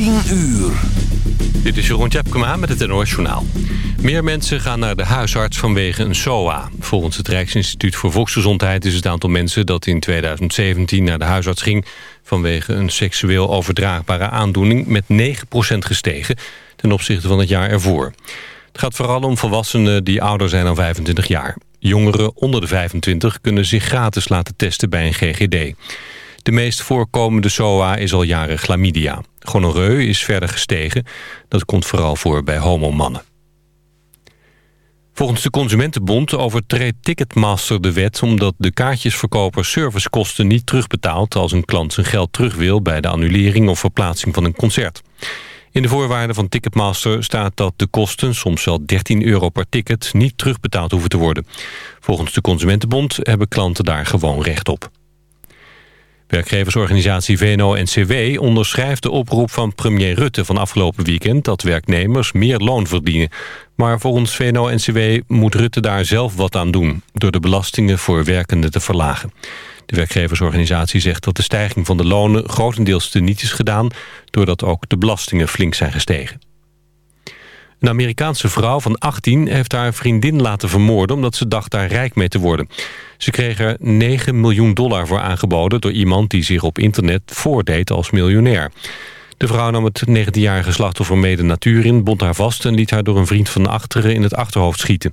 10 uur. Dit is Jeroen Tjepkema met het NOS Journaal. Meer mensen gaan naar de huisarts vanwege een SOA. Volgens het Rijksinstituut voor Volksgezondheid is het aantal mensen... dat in 2017 naar de huisarts ging... vanwege een seksueel overdraagbare aandoening met 9% gestegen... ten opzichte van het jaar ervoor. Het gaat vooral om volwassenen die ouder zijn dan 25 jaar. Jongeren onder de 25 kunnen zich gratis laten testen bij een GGD. De meest voorkomende SOA is al jaren chlamydia. Gonoreu is verder gestegen. Dat komt vooral voor bij homomannen. Volgens de Consumentenbond overtreedt Ticketmaster de wet... omdat de kaartjesverkoper servicekosten niet terugbetaalt... als een klant zijn geld terug wil bij de annulering of verplaatsing van een concert. In de voorwaarden van Ticketmaster staat dat de kosten, soms wel 13 euro per ticket, niet terugbetaald hoeven te worden. Volgens de Consumentenbond hebben klanten daar gewoon recht op. Werkgeversorganisatie VNO-NCW onderschrijft de oproep van premier Rutte van afgelopen weekend dat werknemers meer loon verdienen. Maar volgens VNO-NCW moet Rutte daar zelf wat aan doen door de belastingen voor werkenden te verlagen. De werkgeversorganisatie zegt dat de stijging van de lonen grotendeels teniet is gedaan... doordat ook de belastingen flink zijn gestegen. Een Amerikaanse vrouw van 18 heeft haar vriendin laten vermoorden... omdat ze dacht daar rijk mee te worden. Ze kreeg er 9 miljoen dollar voor aangeboden... door iemand die zich op internet voordeed als miljonair. De vrouw nam het 19-jarige slachtoffer mee de natuur in... bond haar vast en liet haar door een vriend van achteren in het achterhoofd schieten.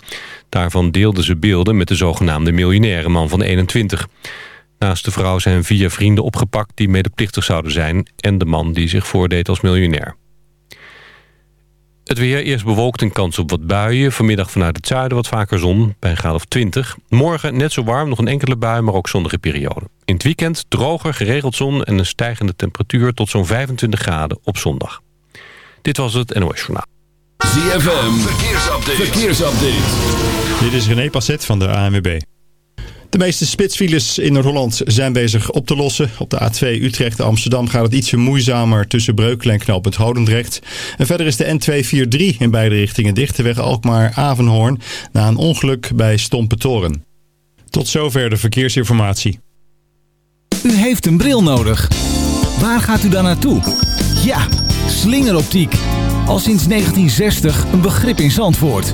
Daarvan deelde ze beelden met de zogenaamde miljonaire man van 21. Naast de vrouw zijn vier vrienden opgepakt die medeplichtig zouden zijn... en de man die zich voordeed als miljonair. Het weer eerst bewolkt en kans op wat buien. Vanmiddag vanuit het zuiden wat vaker zon, bij een graad of 20. Morgen net zo warm, nog een enkele bui, maar ook zonnige periode. In het weekend droger, geregeld zon en een stijgende temperatuur... tot zo'n 25 graden op zondag. Dit was het NOS Journaal. ZFM, verkeersupdate. verkeersupdate. Dit is René Passet van de ANWB. De meeste spitsfiles in Noord-Holland zijn bezig op te lossen. Op de A2 Utrecht-Amsterdam gaat het ietsje moeizamer tussen Breukelen en knooppunt Hodendrecht. En verder is de N243 in beide richtingen dicht. De weg Alkmaar-Avenhoorn na een ongeluk bij Stompetoren. Tot zover de verkeersinformatie. U heeft een bril nodig. Waar gaat u dan naartoe? Ja, slingeroptiek. Al sinds 1960 een begrip in Zandvoort.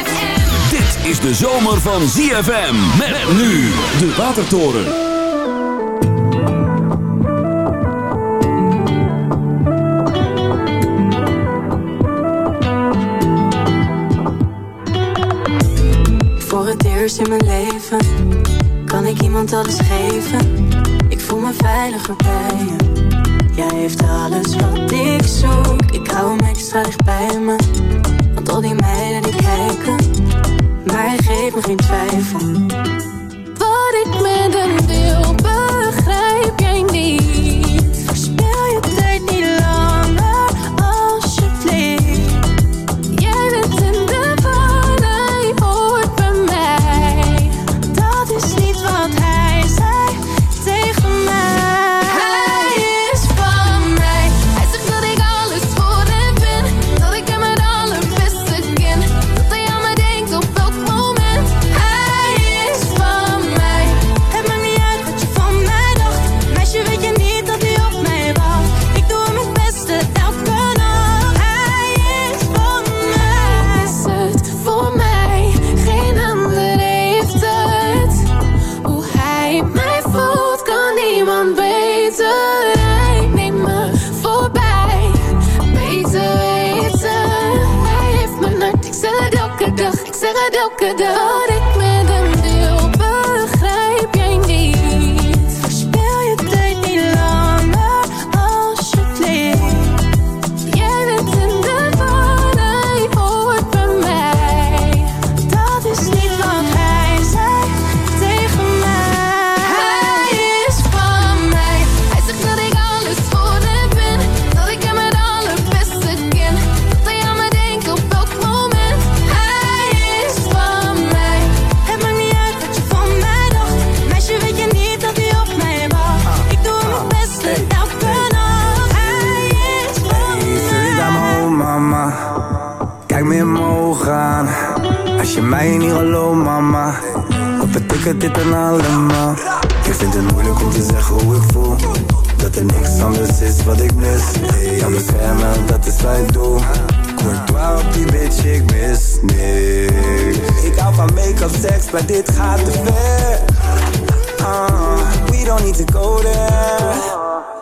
is de zomer van ZFM. Met nu de Watertoren. Voor het eerst in mijn leven Kan ik iemand alles geven? Ik voel me veiliger bij je Jij heeft alles wat ik zoek Ik hou hem extra dicht bij me Want al die meiden die kijken mij hij geeft geen twijfel. Wat ik met een wil begrijp jij niet.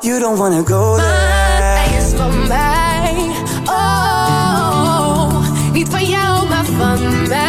You don't wanna go there. Is van mij. Oh, niet van jou, maar van mij.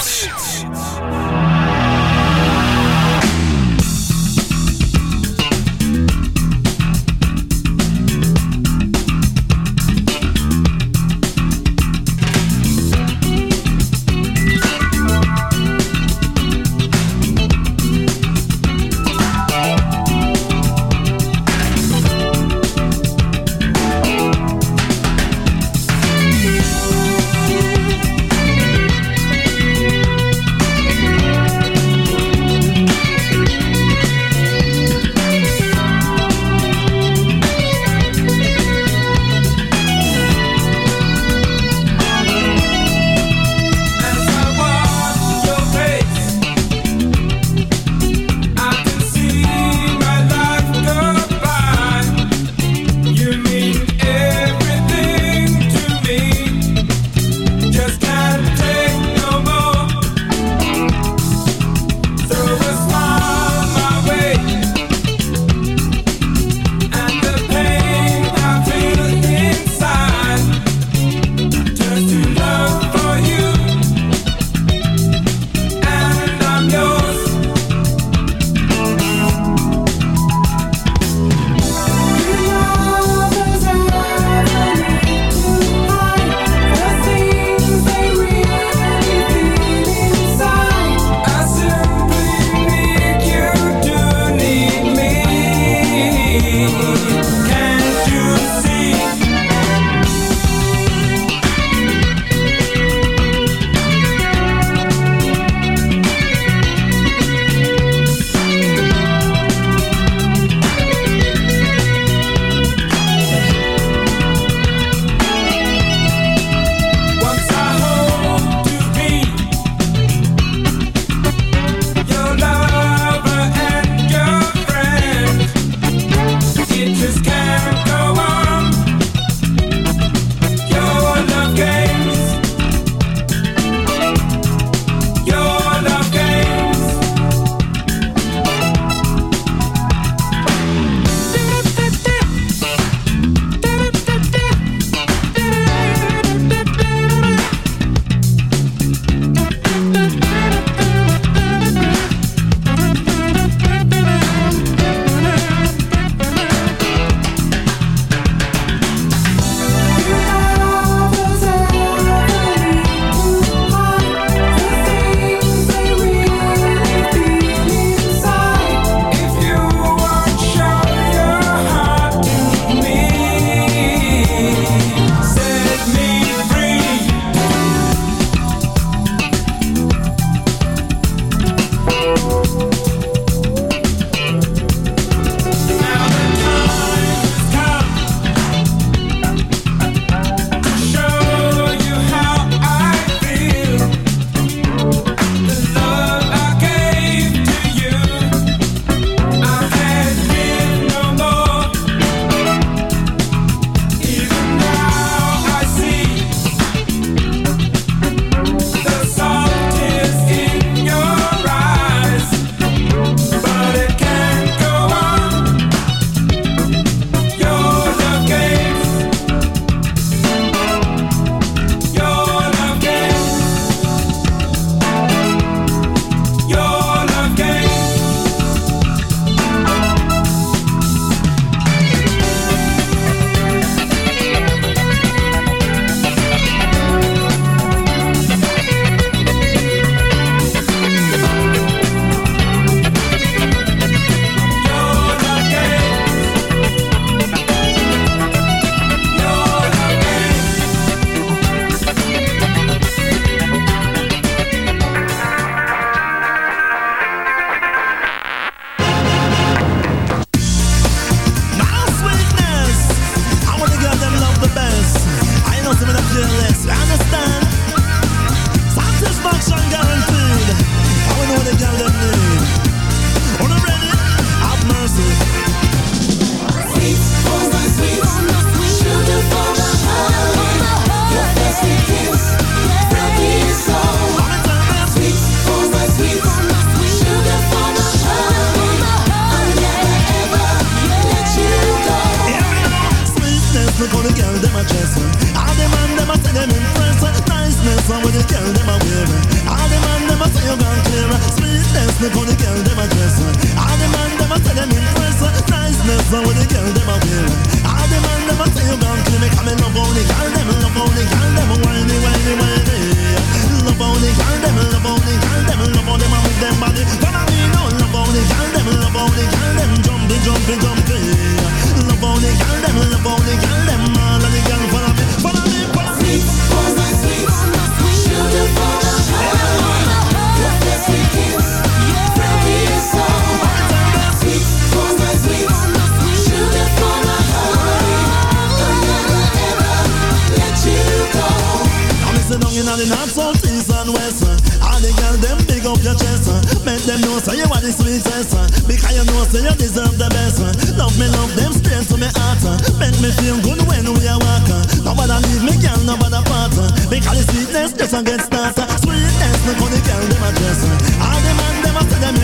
Yes, look the girl them a dress. All the man them a say them.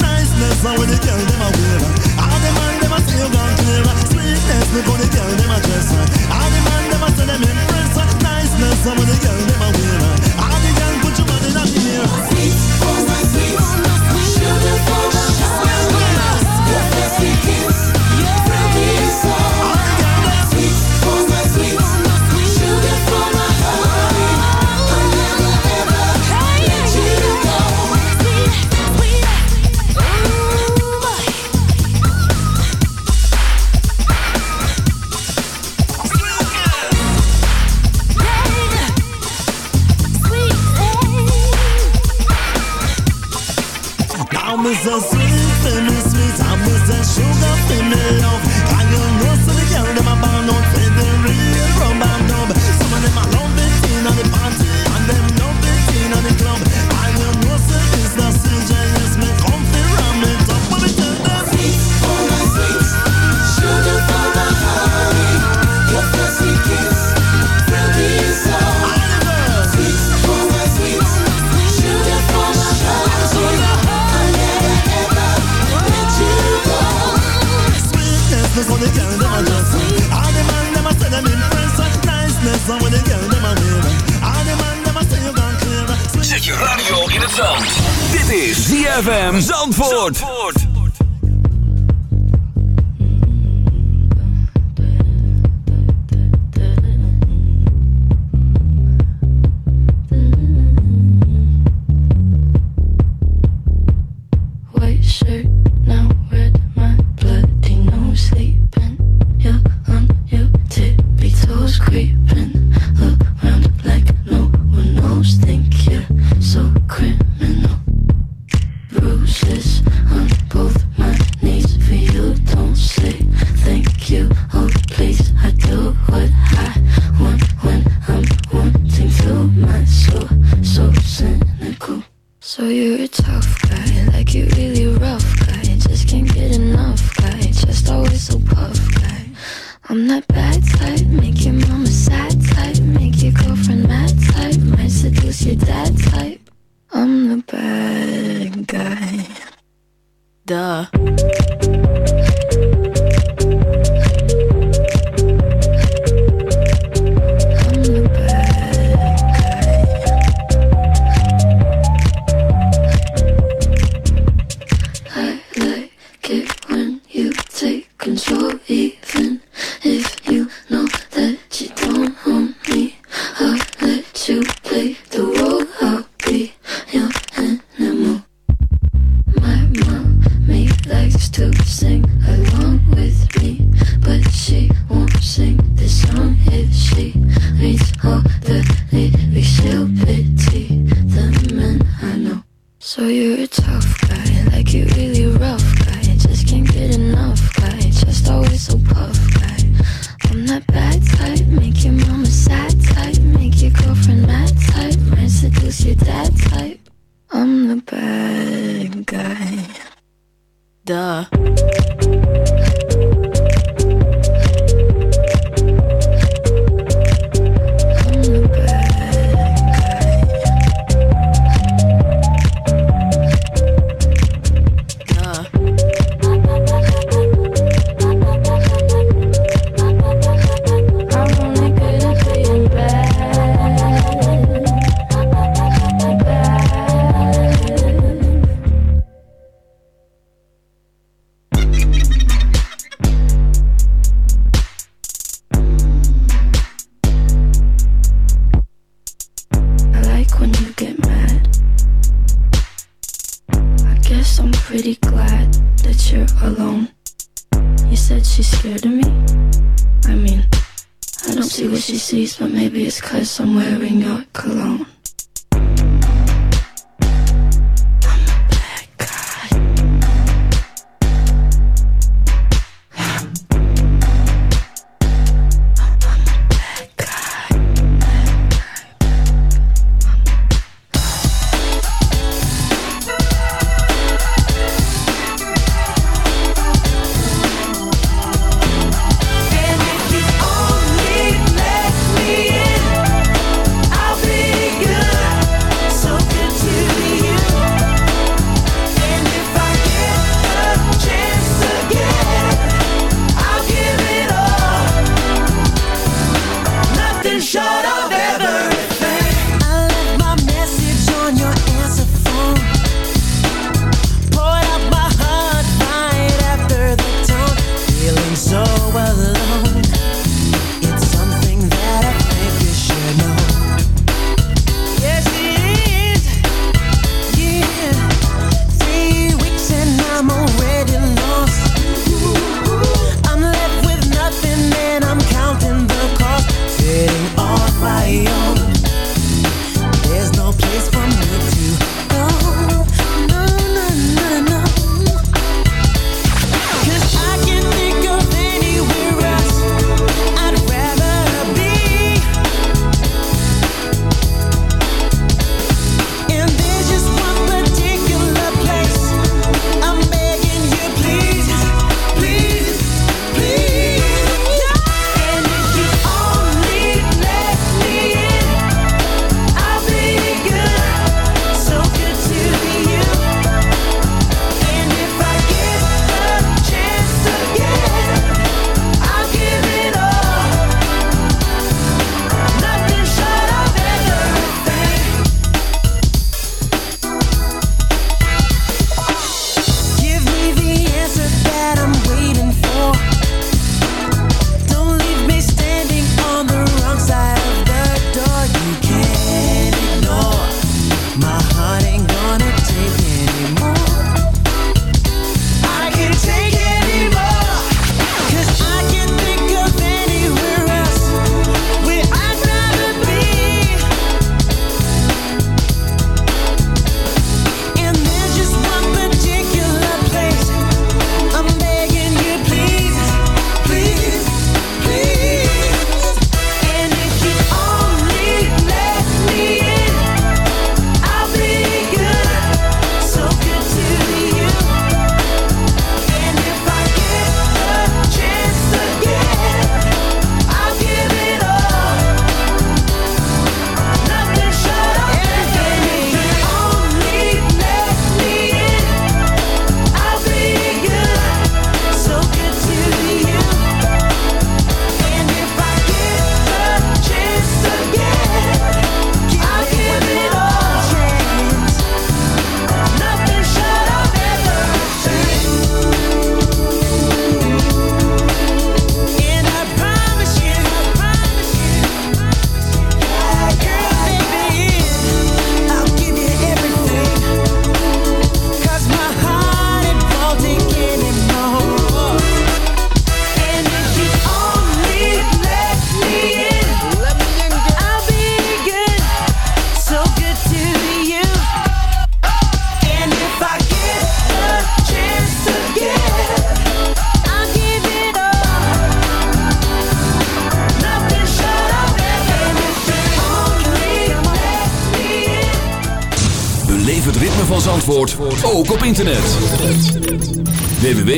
Niceness when the girl them a wear. All the man them a say you gone clear. Sweetness look when the girl them a dress. All the man them a say them. Niceness when the girl them a wear.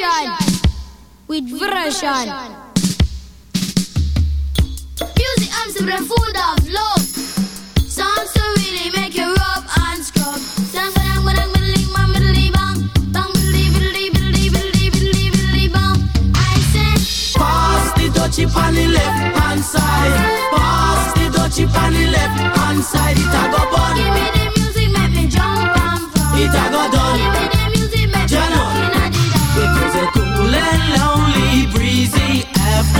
The with version. Music arms to the food of love. Songs to really make you rub and scrub. Sang ba dang ba dang biddly bang biddly bang. Bang biddly biddly biddly biddly biddly biddly bang. I say Pass the dutchie on the left hand side.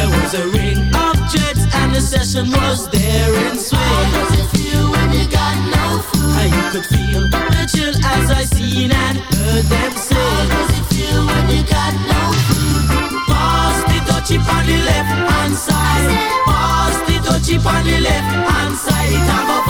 There was a ring of jets and the session was there in swing. Got no food? I could feel the chill as I seen and heard them say. How does it feel when you got no food? Pass the on the left hand side. Pass the dutchie on the left hand side.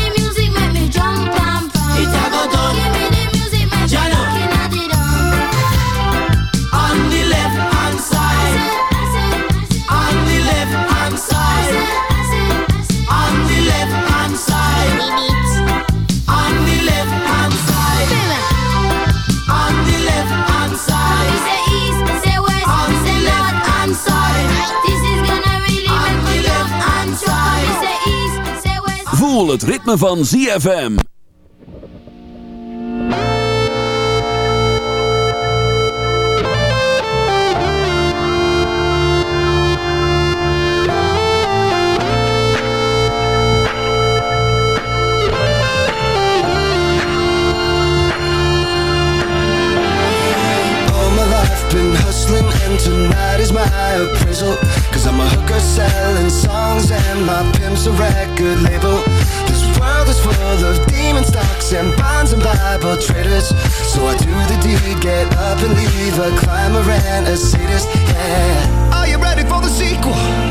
het ritme van ZFM. Christians and bonds and Bible traders. So I do the deed, get up and leave a climber and a sadist. Yeah. Are you ready for the sequel?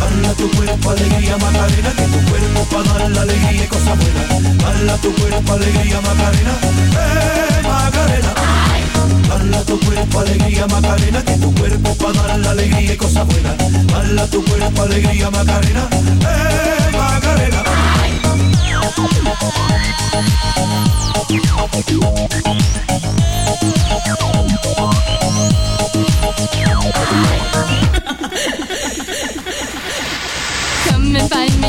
Bala tu cuerpo, alegría, Macarena, que tu cuerpo para dar la alegría y cosas buenas. Tu cuerpo, alegría, Macarena, eh, Macarena. Bala tu cuerpo, alegría, Macarena, que tu cuerpo para dar la alegría y cosas buenas. Bala tu cuerpo, alegría, Macarena, eh, Macarena. Come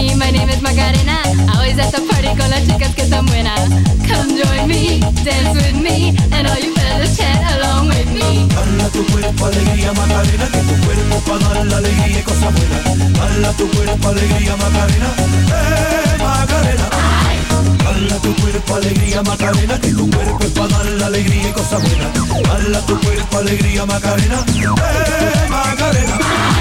and my name is Macarena. Always at the party con las chicas que están buenas. Come join me, dance with me, and all you fellas chat along with me. Bala tu cuerpo, alegría, Macarena, que tu cuerpo para dar la alegría y cosas buenas. Bala tu cuerpo, alegría, Macarena, eh, Macarena. Bala tu cuerpo, alegría, Macarena, que tu cuerpo es para dar la alegría y cosas buenas. Bala tu cuerpo, alegría, Macarena, eh, Macarena.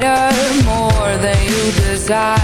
provider, more than you desire.